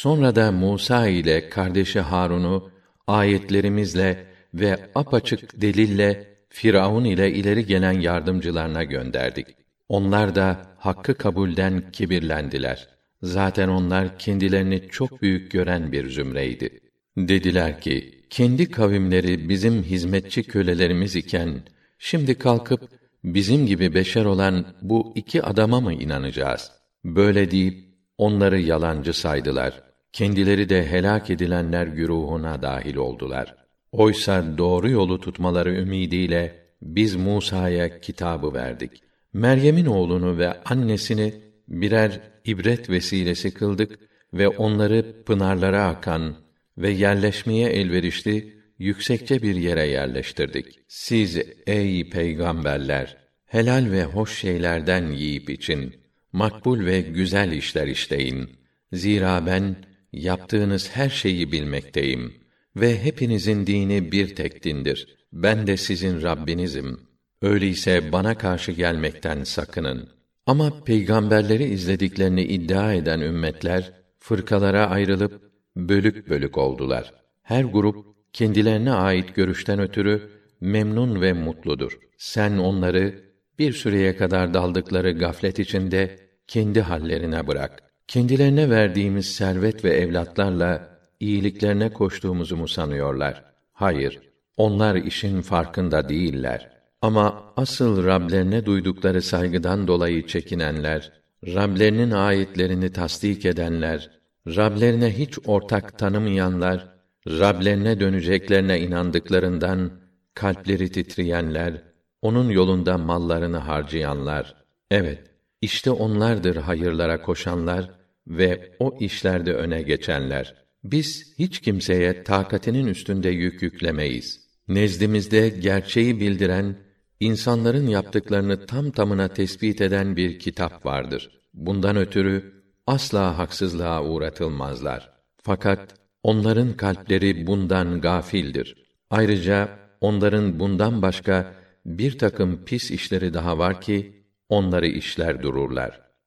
Sonra da Musa ile kardeşi Harun'u ayetlerimizle ve apaçık delille Firavun ile ileri gelen yardımcılarına gönderdik. Onlar da hakkı kabulden kibirlendiler. Zaten onlar kendilerini çok büyük gören bir zümreydi. Dediler ki, kendi kavimleri bizim hizmetçi kölelerimiz iken, şimdi kalkıp bizim gibi beşer olan bu iki adama mı inanacağız? Böyle deyip onları yalancı saydılar. Kendileri de helak edilenler güruhuna dahil oldular. Oysa doğru yolu tutmaları ümidiyle biz Musa'ya kitabı verdik. Meryem'in oğlunu ve annesini birer ibret vesilesi kıldık ve onları pınarlara akan ve yerleşmeye elverişli yüksekçe bir yere yerleştirdik. Siz ey peygamberler helal ve hoş şeylerden yiyip için makbul ve güzel işler işleyin. Zira ben yaptığınız her şeyi bilmekteyim ve hepinizin dini bir tek dindir. Ben de sizin Rabbinizim. Öyleyse bana karşı gelmekten sakının. Ama peygamberleri izlediklerini iddia eden ümmetler fırkalara ayrılıp bölük bölük oldular. Her grup kendilerine ait görüşten ötürü memnun ve mutludur. Sen onları bir süreye kadar daldıkları gaflet içinde kendi hallerine bırak. Kendilerine verdiğimiz servet ve evlatlarla iyiliklerine koştuğumuzu mu sanıyorlar? Hayır, onlar işin farkında değiller. Ama asıl Rablerine duydukları saygıdan dolayı çekinenler, Rablerinin ayetlerini tasdik edenler, Rablerine hiç ortak tanımayanlar, Rablerine döneceklerine inandıklarından kalpleri titreyenler, onun yolunda mallarını harcayanlar. Evet, işte onlardır hayırlara koşanlar ve o işlerde öne geçenler. Biz hiç kimseye takatinin üstünde yük yüklemeyiz. Nezdimizde gerçeği bildiren, insanların yaptıklarını tam tamına tespit eden bir kitap vardır. Bundan ötürü asla haksızlığa uğratılmazlar. Fakat onların kalpleri bundan gafildir. Ayrıca onların bundan başka bir takım pis işleri daha var ki onları işler dururlar.